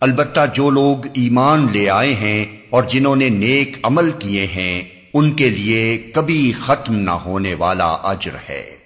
البتہ جو لوگ ایمان لے آئے ہیں اور جنہوں نے نیک عمل کیے ہیں، ان کے لیے کبھی ختم نہ ہونے والا اجر ہے۔